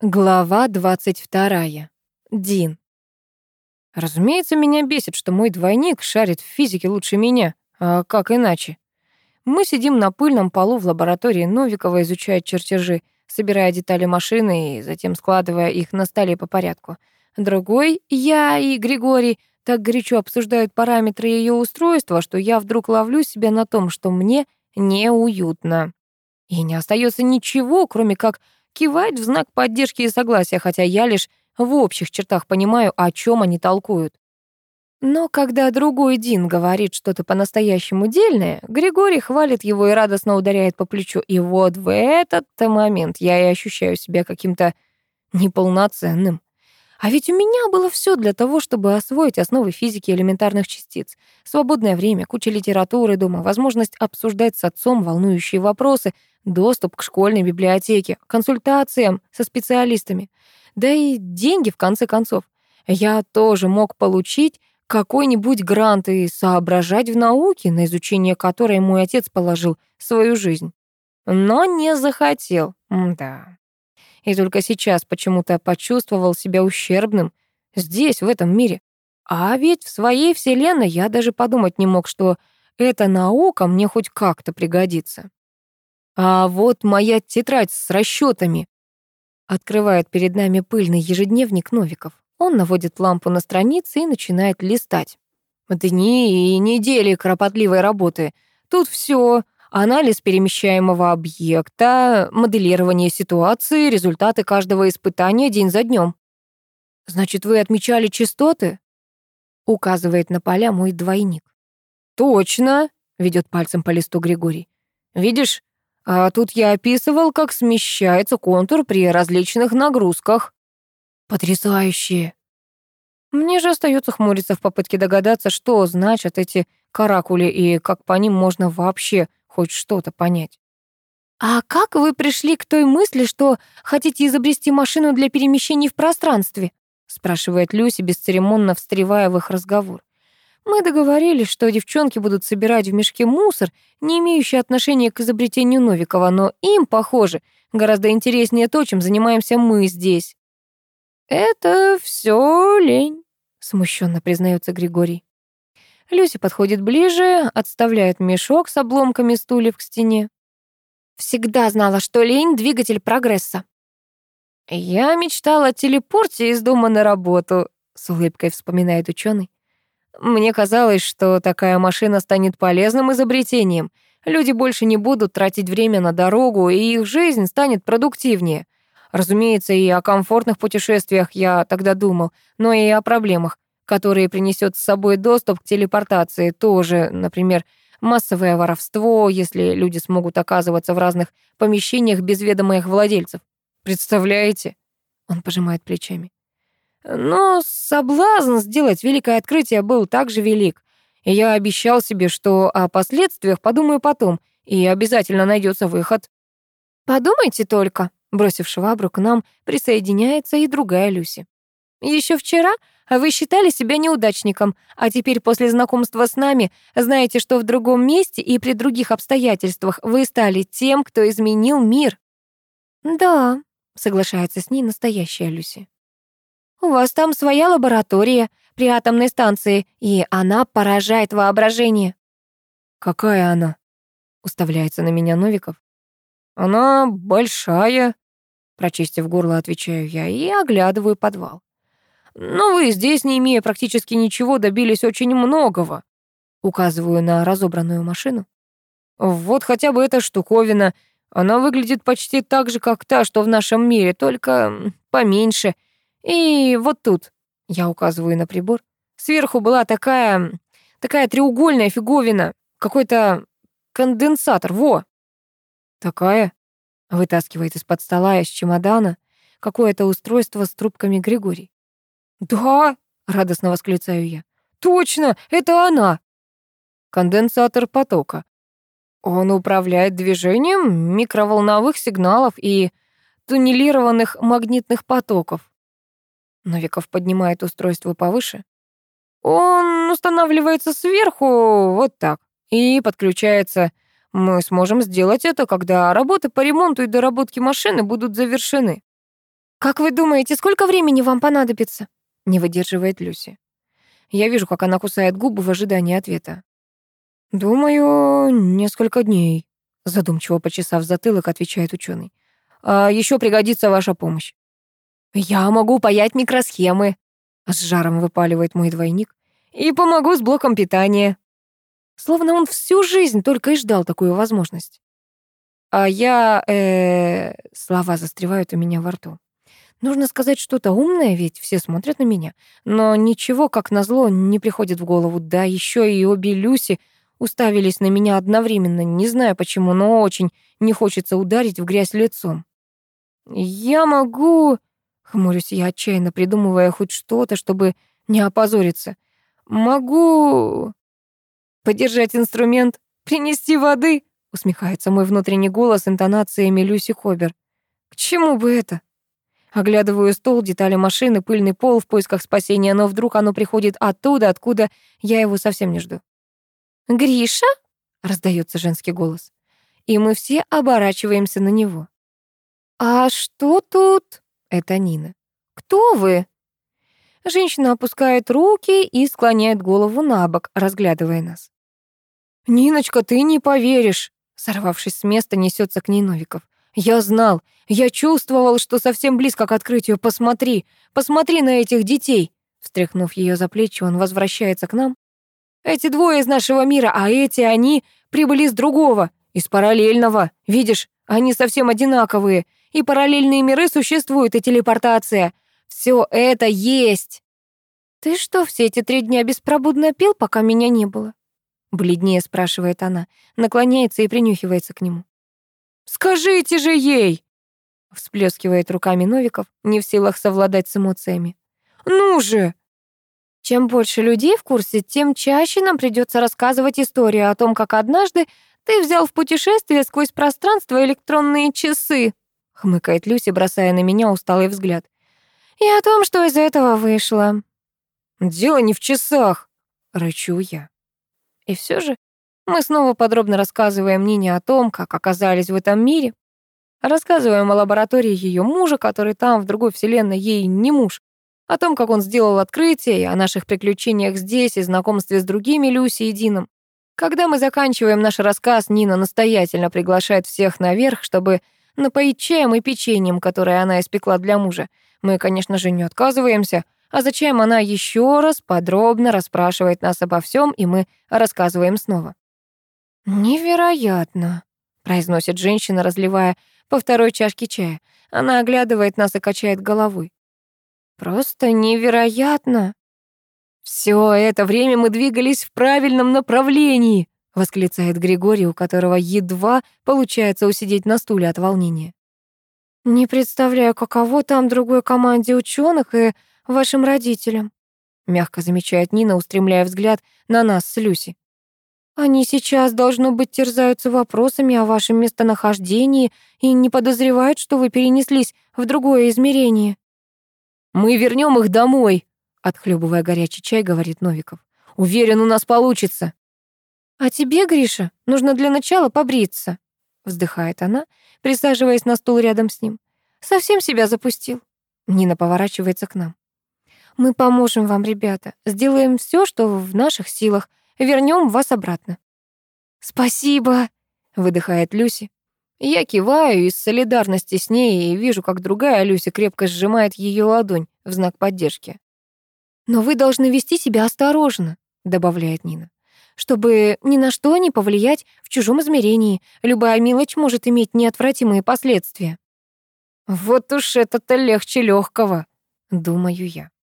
Глава 22. Дин. Разумеется, меня бесит, что мой двойник шарит в физике лучше меня. А как иначе? Мы сидим на пыльном полу в лаборатории Новикова, изучая чертежи, собирая детали машины и затем складывая их на столе по порядку. Другой, я и Григорий, так горячо обсуждают параметры ее устройства, что я вдруг ловлю себя на том, что мне неуютно. И не остается ничего, кроме как кивать в знак поддержки и согласия, хотя я лишь в общих чертах понимаю, о чем они толкуют. Но когда другой Дин говорит что-то по-настоящему дельное, Григорий хвалит его и радостно ударяет по плечу. И вот в этот момент я и ощущаю себя каким-то неполноценным. А ведь у меня было все для того, чтобы освоить основы физики элементарных частиц. Свободное время, куча литературы дома, возможность обсуждать с отцом волнующие вопросы, доступ к школьной библиотеке, консультациям со специалистами. Да и деньги, в конце концов. Я тоже мог получить какой-нибудь грант и соображать в науке, на изучение которой мой отец положил свою жизнь. Но не захотел. Да и только сейчас почему-то почувствовал себя ущербным здесь, в этом мире. А ведь в своей вселенной я даже подумать не мог, что эта наука мне хоть как-то пригодится. А вот моя тетрадь с расчетами. Открывает перед нами пыльный ежедневник Новиков. Он наводит лампу на страницы и начинает листать. Дни и недели кропотливой работы. Тут все анализ перемещаемого объекта, моделирование ситуации, результаты каждого испытания день за днем. «Значит, вы отмечали частоты?» — указывает на поля мой двойник. «Точно!» — ведет пальцем по листу Григорий. «Видишь, а тут я описывал, как смещается контур при различных нагрузках». «Потрясающе!» Мне же остается хмуриться в попытке догадаться, что значат эти каракули и как по ним можно вообще хоть что-то понять. «А как вы пришли к той мысли, что хотите изобрести машину для перемещений в пространстве?» спрашивает Люси, бесцеремонно встревая в их разговор. «Мы договорились, что девчонки будут собирать в мешке мусор, не имеющий отношения к изобретению Новикова, но им, похоже, гораздо интереснее то, чем занимаемся мы здесь». «Это все лень», — смущенно признается Григорий. Люси подходит ближе, отставляет мешок с обломками стульев к стене. Всегда знала, что лень — двигатель прогресса. «Я мечтала о телепорте из дома на работу», — с улыбкой вспоминает ученый. «Мне казалось, что такая машина станет полезным изобретением. Люди больше не будут тратить время на дорогу, и их жизнь станет продуктивнее. Разумеется, и о комфортных путешествиях я тогда думал, но и о проблемах которые принесет с собой доступ к телепортации, тоже, например, массовое воровство, если люди смогут оказываться в разных помещениях без ведома их владельцев. Представляете? Он пожимает плечами. Но соблазн сделать великое открытие был также велик. И я обещал себе, что о последствиях подумаю потом, и обязательно найдется выход. «Подумайте только», — бросив швабру к нам, присоединяется и другая Люси. Еще вчера вы считали себя неудачником, а теперь после знакомства с нами знаете, что в другом месте и при других обстоятельствах вы стали тем, кто изменил мир». «Да», — соглашается с ней настоящая Люси. «У вас там своя лаборатория при атомной станции, и она поражает воображение». «Какая она?» — уставляется на меня Новиков. «Она большая», — прочистив горло, отвечаю я и оглядываю подвал. Но вы здесь, не имея практически ничего, добились очень многого. Указываю на разобранную машину. Вот хотя бы эта штуковина. Она выглядит почти так же, как та, что в нашем мире, только поменьше. И вот тут, я указываю на прибор, сверху была такая, такая треугольная фиговина, какой-то конденсатор, во. Такая, вытаскивает из-под стола из чемодана какое-то устройство с трубками Григорий. «Да!» — радостно восклицаю я. «Точно! Это она!» Конденсатор потока. Он управляет движением микроволновых сигналов и туннелированных магнитных потоков. Новиков поднимает устройство повыше. Он устанавливается сверху вот так и подключается. Мы сможем сделать это, когда работы по ремонту и доработке машины будут завершены. «Как вы думаете, сколько времени вам понадобится?» Не выдерживает Люси. Я вижу, как она кусает губы в ожидании ответа. «Думаю, несколько дней», — задумчиво почесав затылок, отвечает ученый. «А еще пригодится ваша помощь». «Я могу паять микросхемы», — с жаром выпаливает мой двойник. «И помогу с блоком питания». Словно он всю жизнь только и ждал такую возможность. А я... Э, слова застревают у меня во рту. Нужно сказать что-то умное, ведь все смотрят на меня. Но ничего, как назло, не приходит в голову. Да, еще и обе Люси уставились на меня одновременно. Не знаю почему, но очень не хочется ударить в грязь лицом. «Я могу...» — хмурюсь я, отчаянно придумывая хоть что-то, чтобы не опозориться. «Могу...» «Подержать инструмент? Принести воды?» — усмехается мой внутренний голос интонациями Люси Хобер. «К чему бы это?» Оглядываю стол, детали машины, пыльный пол в поисках спасения, но вдруг оно приходит оттуда, откуда я его совсем не жду. «Гриша?» — раздается женский голос. И мы все оборачиваемся на него. «А что тут?» — это Нина. «Кто вы?» Женщина опускает руки и склоняет голову на бок, разглядывая нас. «Ниночка, ты не поверишь!» Сорвавшись с места, несется к ней Новиков. «Я знал, я чувствовал, что совсем близко к открытию. Посмотри, посмотри на этих детей!» Встряхнув ее за плечи, он возвращается к нам. «Эти двое из нашего мира, а эти они прибыли из другого, из параллельного. Видишь, они совсем одинаковые. И параллельные миры существуют, и телепортация. Все это есть!» «Ты что, все эти три дня беспробудно пил, пока меня не было?» Бледнее спрашивает она, наклоняется и принюхивается к нему. «Скажите же ей!» Всплескивает руками Новиков, не в силах совладать с эмоциями. «Ну же!» Чем больше людей в курсе, тем чаще нам придется рассказывать историю о том, как однажды ты взял в путешествие сквозь пространство электронные часы, хмыкает Люси, бросая на меня усталый взгляд. И о том, что из этого вышло. Дело не в часах, рычу я. И все же мы снова подробно рассказываем Нине о том, как оказались в этом мире. Рассказываем о лаборатории ее мужа, который там, в другой вселенной, ей не муж. О том, как он сделал открытие, о наших приключениях здесь и знакомстве с другими Люси и Дином. Когда мы заканчиваем наш рассказ, Нина настоятельно приглашает всех наверх, чтобы напоить чаем и печеньем, которое она испекла для мужа. Мы, конечно же, не отказываемся, а зачем она еще раз подробно расспрашивает нас обо всем, и мы рассказываем снова. «Невероятно», — произносит женщина, разливая по второй чашке чая. Она оглядывает нас и качает головой. «Просто невероятно!» «Все это время мы двигались в правильном направлении», — восклицает Григорий, у которого едва получается усидеть на стуле от волнения. «Не представляю, каково там другой команде ученых и вашим родителям», мягко замечает Нина, устремляя взгляд на нас с Люси. «Они сейчас, должно быть, терзаются вопросами о вашем местонахождении и не подозревают, что вы перенеслись в другое измерение». «Мы вернем их домой», — отхлебывая горячий чай, говорит Новиков. «Уверен, у нас получится». «А тебе, Гриша, нужно для начала побриться», — вздыхает она, присаживаясь на стул рядом с ним. «Совсем себя запустил». Нина поворачивается к нам. Мы поможем вам, ребята. Сделаем все, что в наших силах. Вернем вас обратно. Спасибо, выдыхает Люси. Я киваю из солидарности с ней и вижу, как другая Люси крепко сжимает ее ладонь в знак поддержки. «Но вы должны вести себя осторожно», — добавляет Нина, «чтобы ни на что не повлиять в чужом измерении. Любая мелочь может иметь неотвратимые последствия». «Вот уж это-то легче легкого», — думаю я.